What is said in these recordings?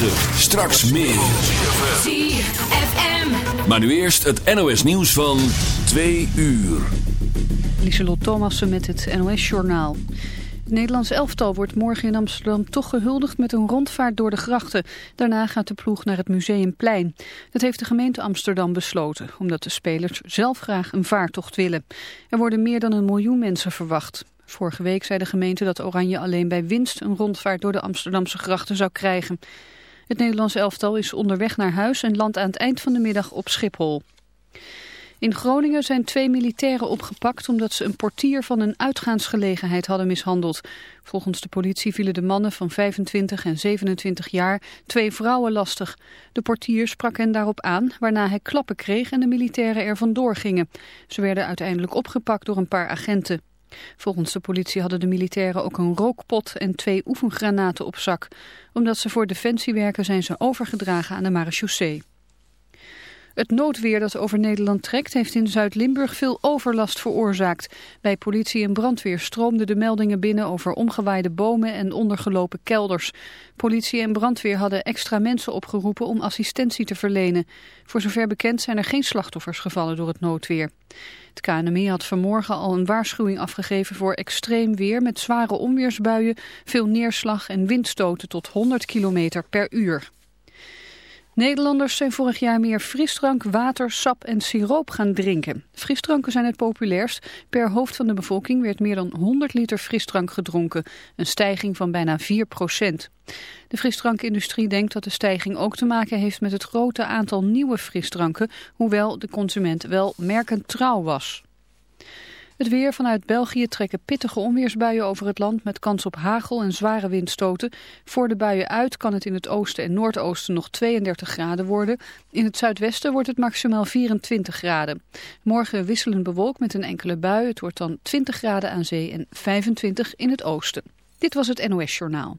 9. Straks meer. ZFM. Maar nu eerst het NOS nieuws van 2 uur. Lieselot Thomassen met het NOS-journaal. Het Nederlands elftal wordt morgen in Amsterdam toch gehuldigd met een rondvaart door de grachten. Daarna gaat de ploeg naar het Museumplein. Dat heeft de gemeente Amsterdam besloten, omdat de spelers zelf graag een vaartocht willen. Er worden meer dan een miljoen mensen verwacht. Vorige week zei de gemeente dat Oranje alleen bij winst een rondvaart door de Amsterdamse grachten zou krijgen. Het Nederlands elftal is onderweg naar huis en landt aan het eind van de middag op Schiphol. In Groningen zijn twee militairen opgepakt omdat ze een portier van een uitgaansgelegenheid hadden mishandeld. Volgens de politie vielen de mannen van 25 en 27 jaar twee vrouwen lastig. De portier sprak hen daarop aan, waarna hij klappen kreeg en de militairen er vandoor gingen. Ze werden uiteindelijk opgepakt door een paar agenten. Volgens de politie hadden de militairen ook een rookpot en twee oefengranaten op zak. Omdat ze voor defensie werken zijn ze overgedragen aan de marechaussee. Het noodweer dat over Nederland trekt heeft in Zuid-Limburg veel overlast veroorzaakt. Bij politie en brandweer stroomden de meldingen binnen over omgewaaide bomen en ondergelopen kelders. Politie en brandweer hadden extra mensen opgeroepen om assistentie te verlenen. Voor zover bekend zijn er geen slachtoffers gevallen door het noodweer. Het KNMI had vanmorgen al een waarschuwing afgegeven voor extreem weer met zware onweersbuien, veel neerslag en windstoten tot 100 km per uur. Nederlanders zijn vorig jaar meer frisdrank, water, sap en siroop gaan drinken. Frisdranken zijn het populairst. Per hoofd van de bevolking werd meer dan 100 liter frisdrank gedronken. Een stijging van bijna 4 procent. De frisdrankindustrie denkt dat de stijging ook te maken heeft met het grote aantal nieuwe frisdranken, hoewel de consument wel merkend trouw was. Het weer vanuit België trekken pittige onweersbuien over het land met kans op hagel en zware windstoten. Voor de buien uit kan het in het oosten en noordoosten nog 32 graden worden. In het zuidwesten wordt het maximaal 24 graden. Morgen wisselend bewolkt met een enkele bui. Het wordt dan 20 graden aan zee en 25 in het oosten. Dit was het NOS Journaal.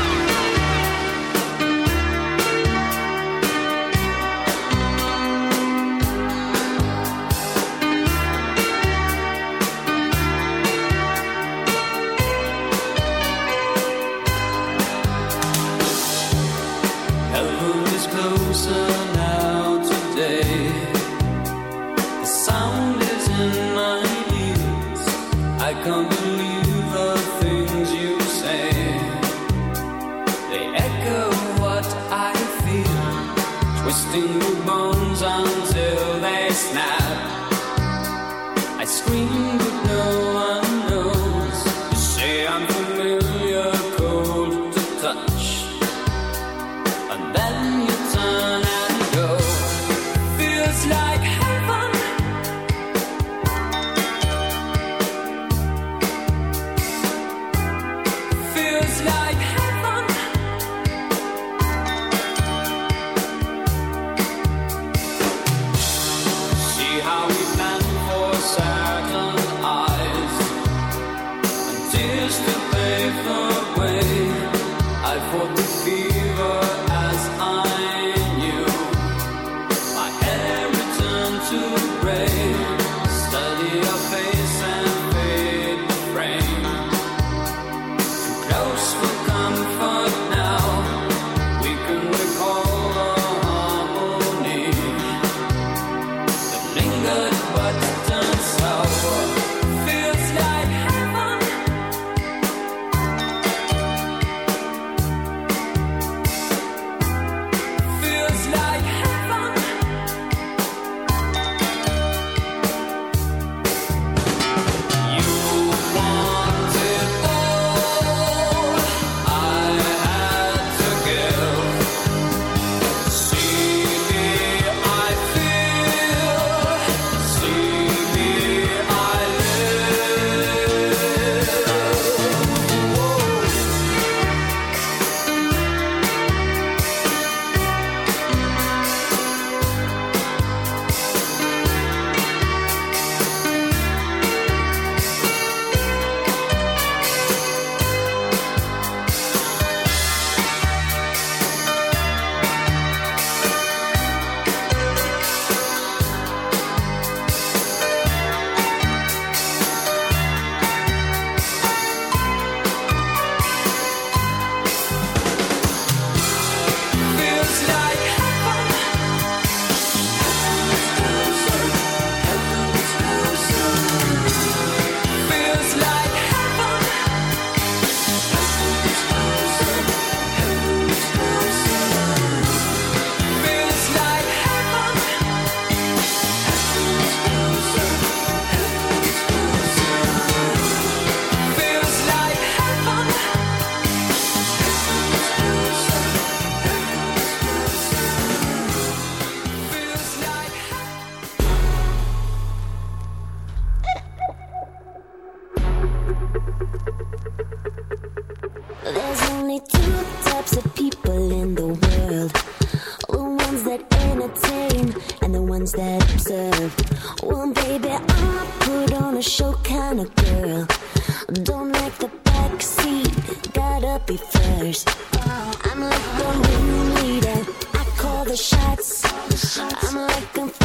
I'm like a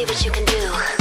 see what you can do.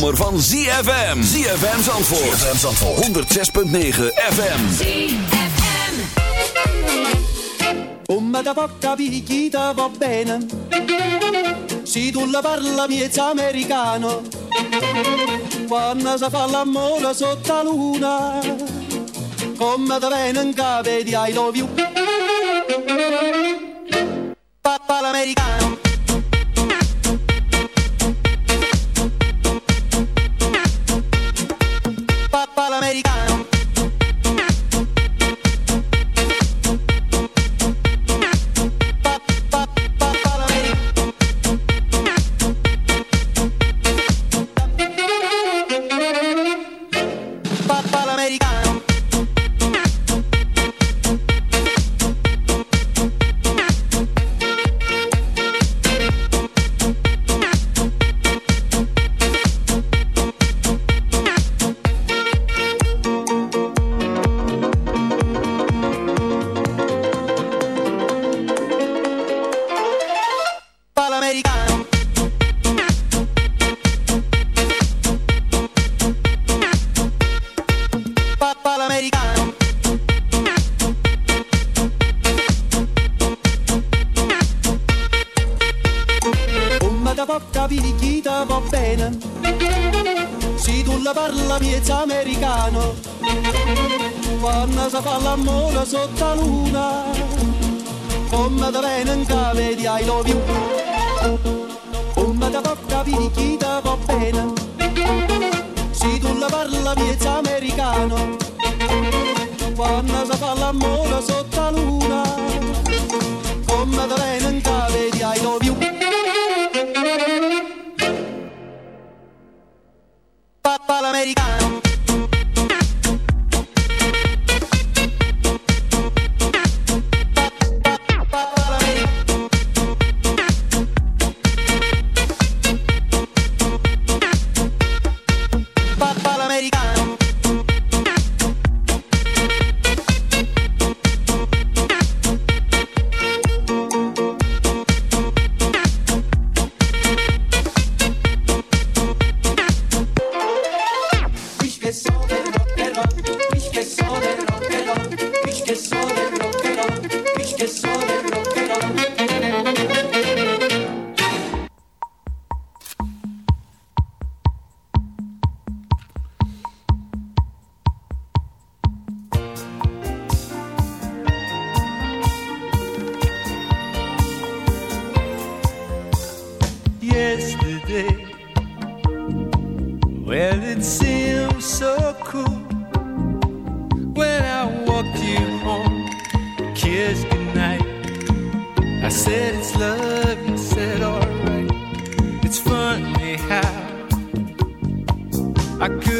zomer van ZFM. ZFM Zandvoort. ZFM Zandvoort. 106.9 FM. ZFM. Come da poca picchita va bene. Si tu la parla miezza americano. Quando sa fa l'amore sotto la luna. Come da venen cave di I love you. Papa l'americano. yesterday. Well, it seemed so cool when I walked you home. Kissed goodnight. I said it's love, you said alright. It's funny how I could.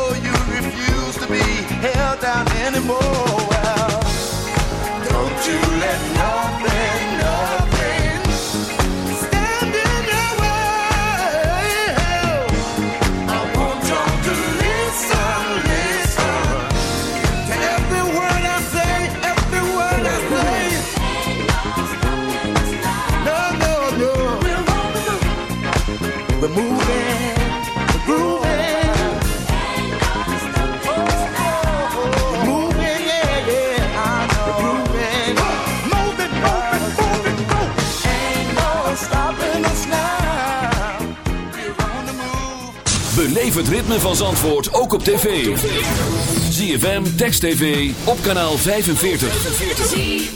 anymore. Beleef het ritme van Zandvoort ook op tv. ZFM, Text TV, op kanaal 45. ZFM.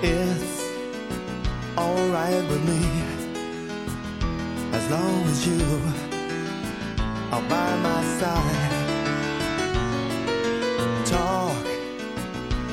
It's alright with me as long as you are by my side.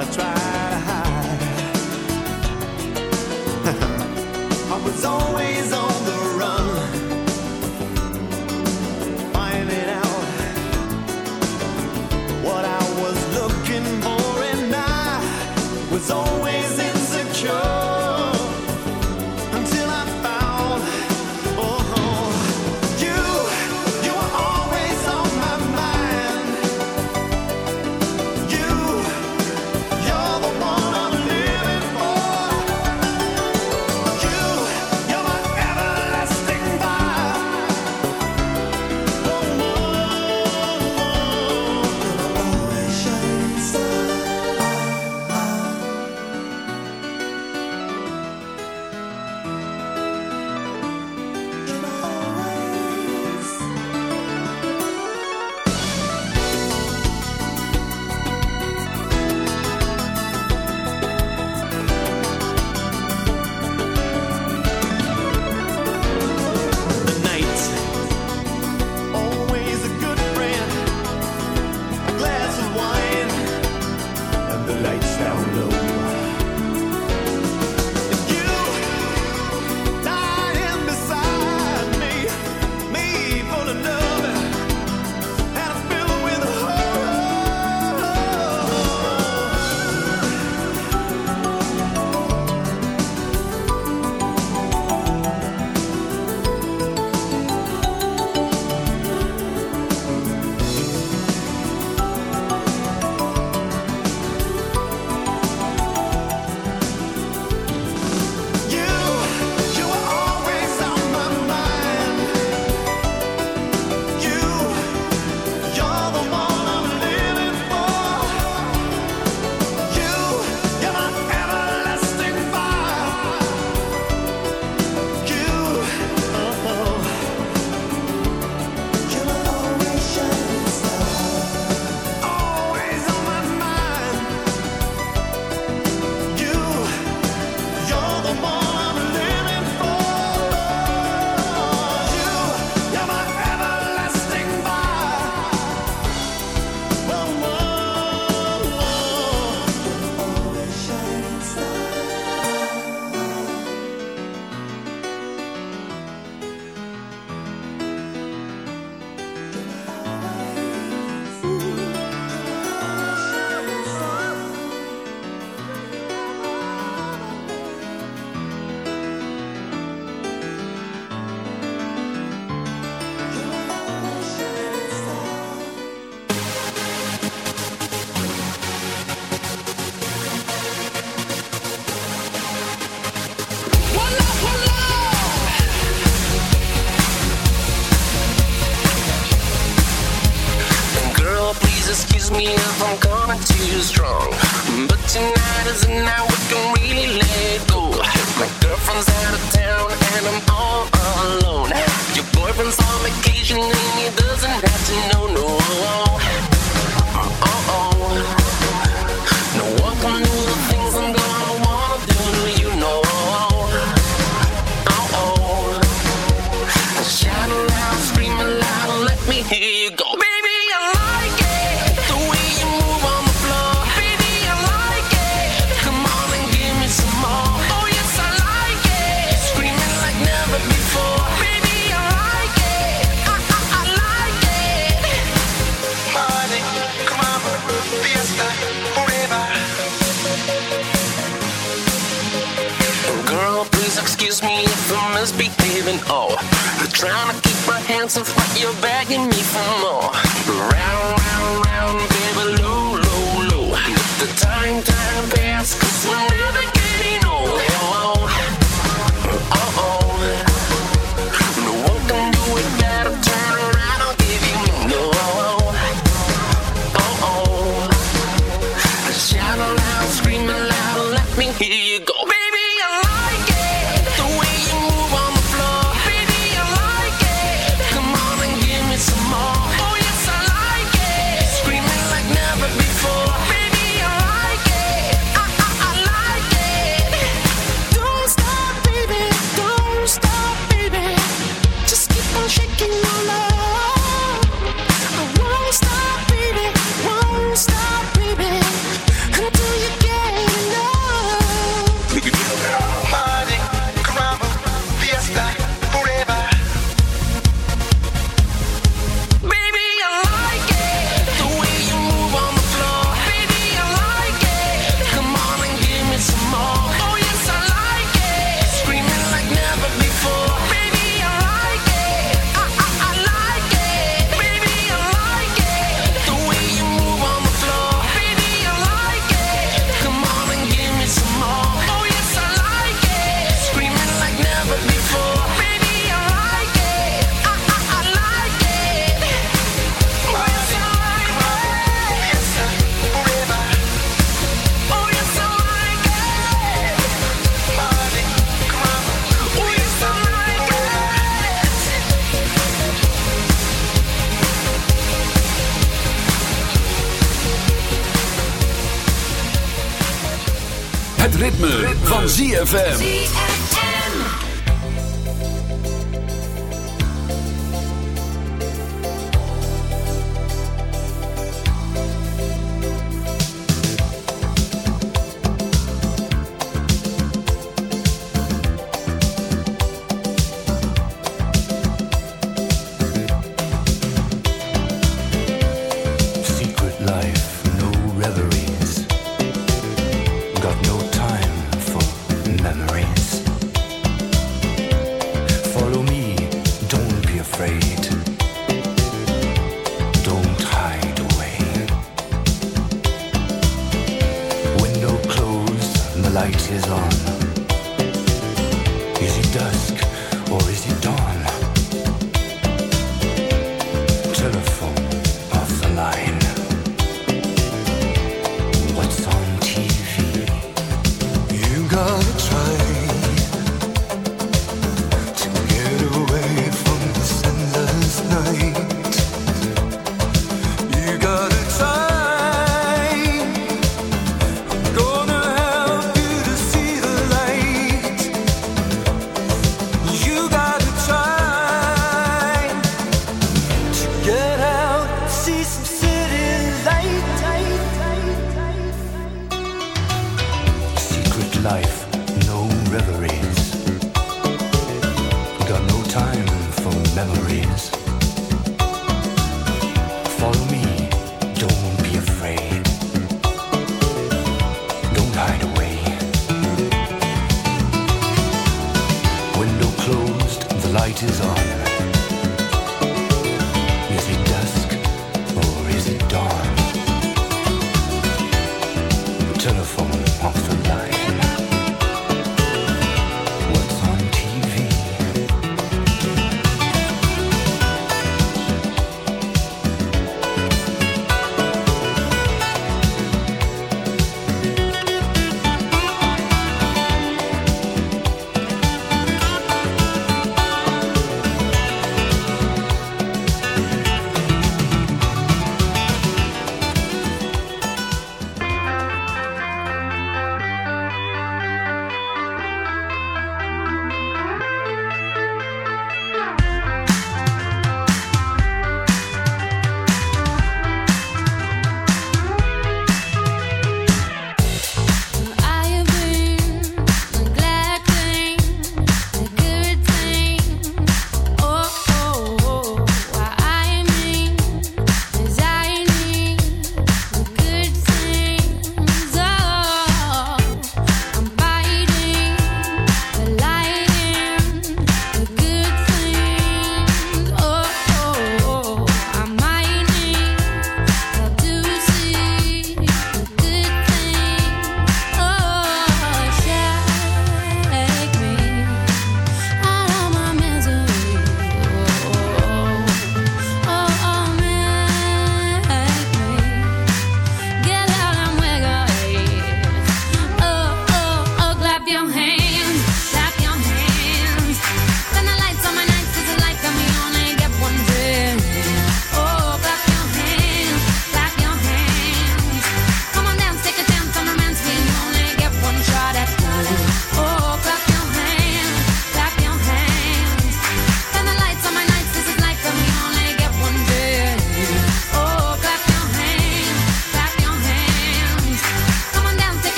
I try to hide. I was always on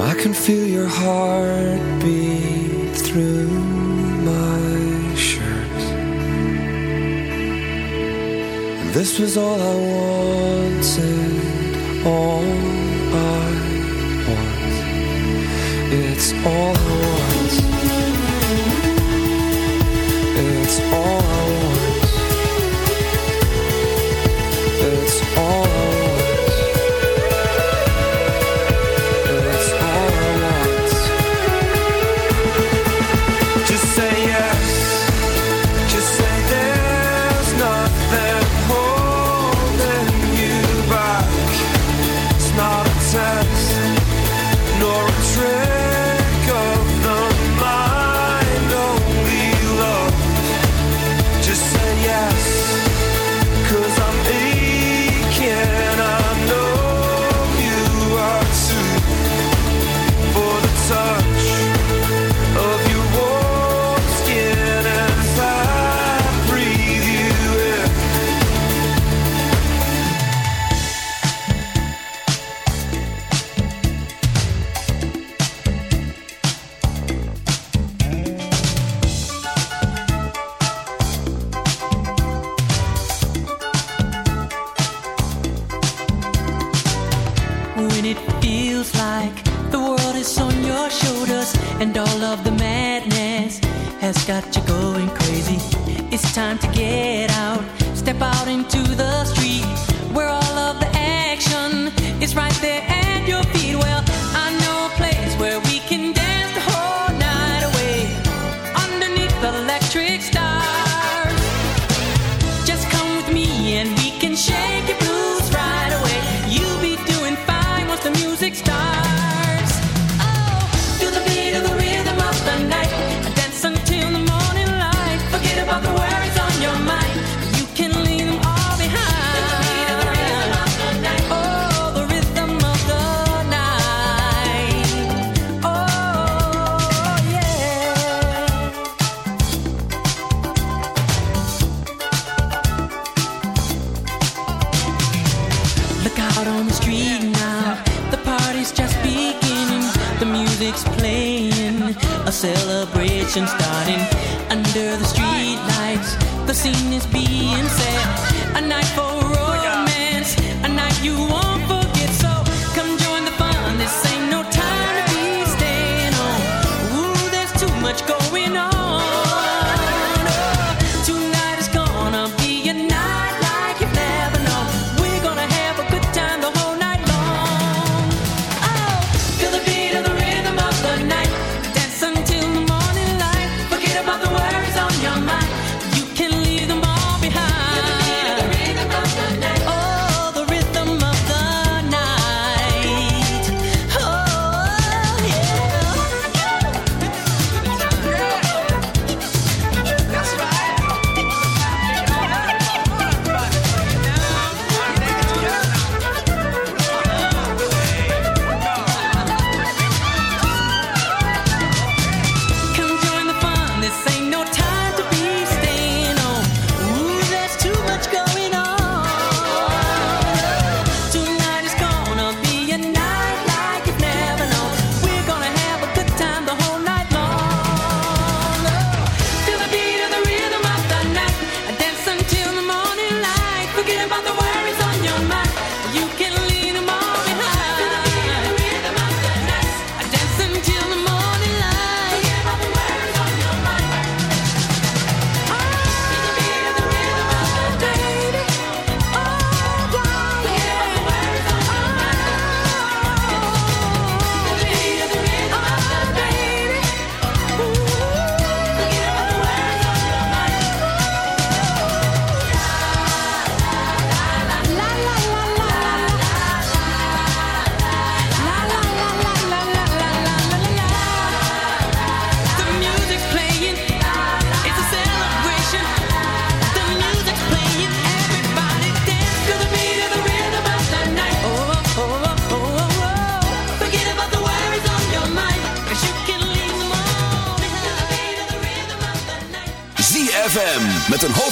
I can feel your heartbeat through my shirt. And this was all I wanted, all I want. It's all I want. It's all I want. It's all I want.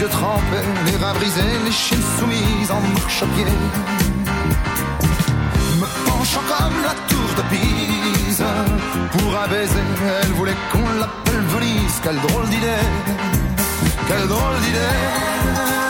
Yeux les reins brisés, les chines soumises en marche-pied. Me penchant comme la tour de Pise. Pour un baiser, elle voulait qu'on l'appelle Venise. Quelle drôle d'idée, quelle drôle d'idée.